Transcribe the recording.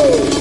Whoa!